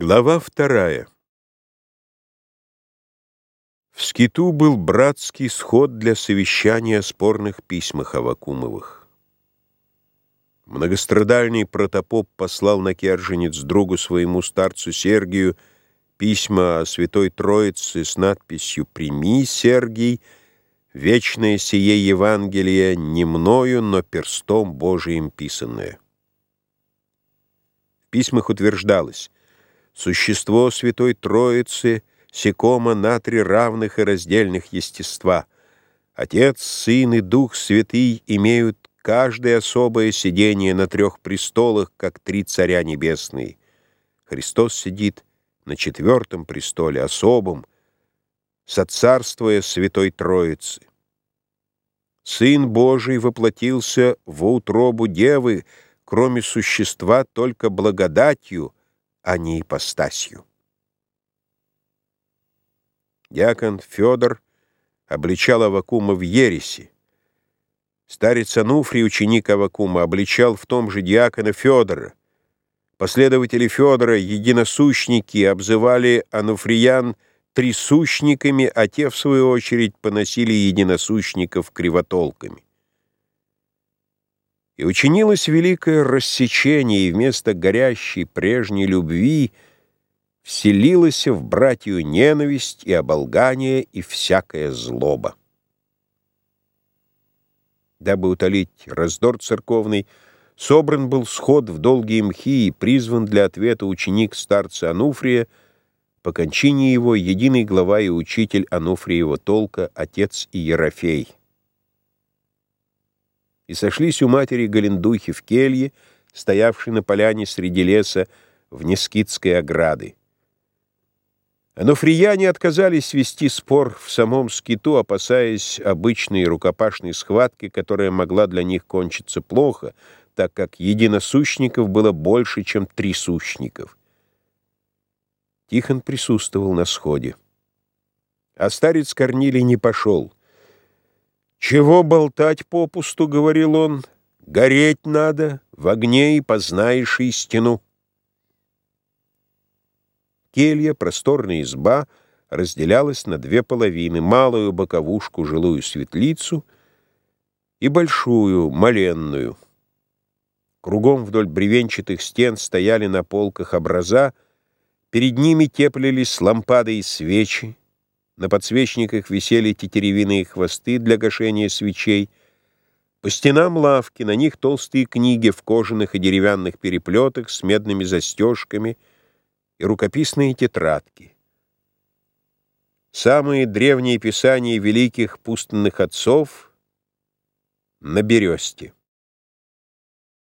Глава вторая. В скиту был братский сход для совещания о спорных письмах Авакумовых. Многострадальный протопоп послал на Керженец другу своему старцу Сергию письма о Святой Троице с надписью «Прими, Сергий, вечное сие Евангелие не мною, но перстом Божиим писанное». В письмах утверждалось Существо Святой Троицы, секома на три равных и раздельных естества. Отец, Сын и Дух Святый имеют каждое особое сидение на трех престолах, как три царя небесные. Христос сидит на четвертом престоле, особом, соцарствуя Святой Троицы. Сын Божий воплотился во утробу Девы, кроме существа только благодатью — а не ипостасью. Дьякон Федор обличал Авакума в ереси. Старец Ануфрий, ученик Авакума, обличал в том же диакона Федора. Последователи Федора, единосущники, обзывали ануфриян трисущниками, а те, в свою очередь, поносили единосущников кривотолками. И учинилось великое рассечение, и вместо горящей прежней любви вселилась в братью ненависть и оболгание и всякая злоба. Дабы утолить раздор церковный, собран был сход в долгие мхи и призван для ответа ученик старца Ануфрия, по кончине его единый глава и учитель Ануфриева толка, отец Иерофей и сошлись у матери Галендухи в келье, стоявшей на поляне среди леса в Нескидской ограды. Но фрияне отказались вести спор в самом скиту, опасаясь обычной рукопашной схватки, которая могла для них кончиться плохо, так как единосущников было больше, чем трисущников. Тихон присутствовал на сходе. А старец Корнилий не пошел — «Чего болтать попусту?» — говорил он. «Гореть надо, в огне и познаешь истину». Келья, просторная изба, разделялась на две половины, малую боковушку, жилую светлицу и большую, моленную. Кругом вдоль бревенчатых стен стояли на полках образа, перед ними теплились лампады и свечи, на подсвечниках висели тетеревиные хвосты для гашения свечей. По стенам лавки, на них толстые книги в кожаных и деревянных переплетах с медными застежками и рукописные тетрадки. Самые древние писания великих пустынных отцов на бересте.